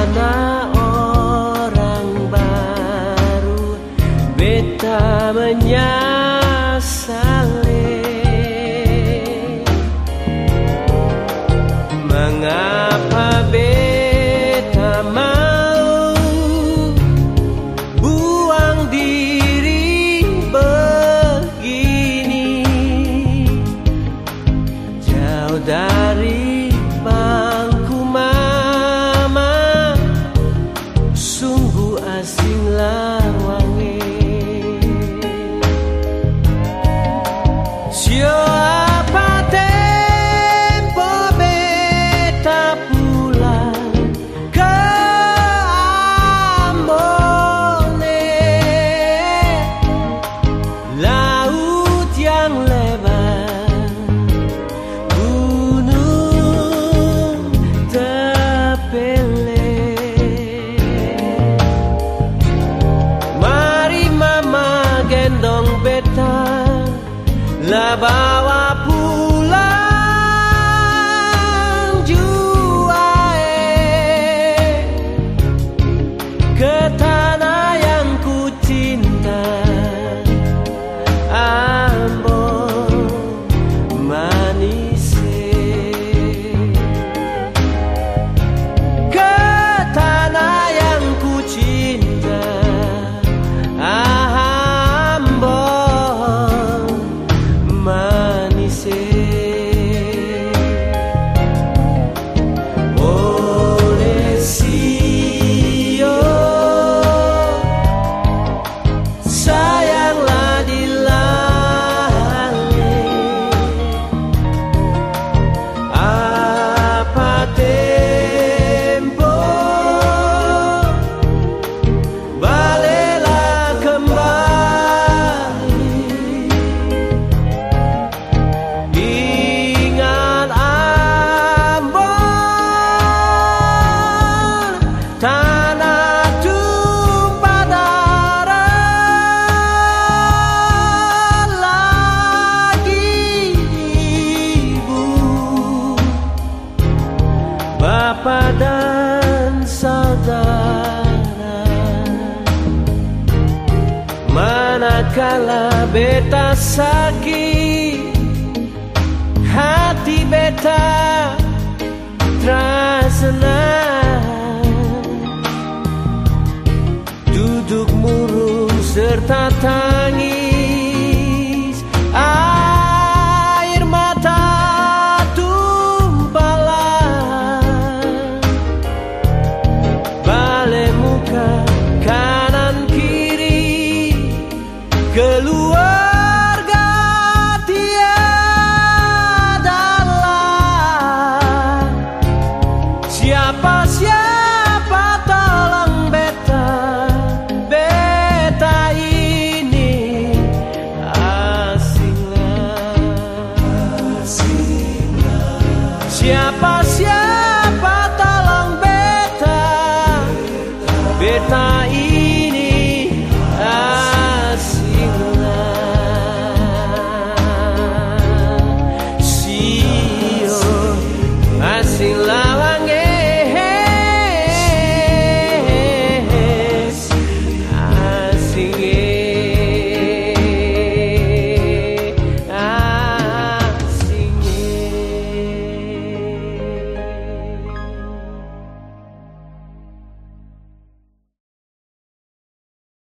Sana orang baru Beta menyambut la ba kala beta sakit Hati beta terasa Duduk murung serta tak marché à.